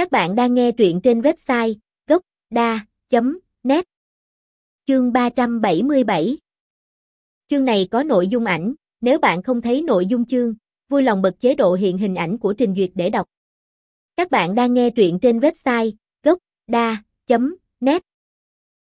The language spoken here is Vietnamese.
Các bạn đang nghe truyện trên website gocda.net Chương 377 Chương này có nội dung ảnh, nếu bạn không thấy nội dung chương, vui lòng bật chế độ hiện hình ảnh của trình duyệt để đọc. Các bạn đang nghe truyện trên website gocda.net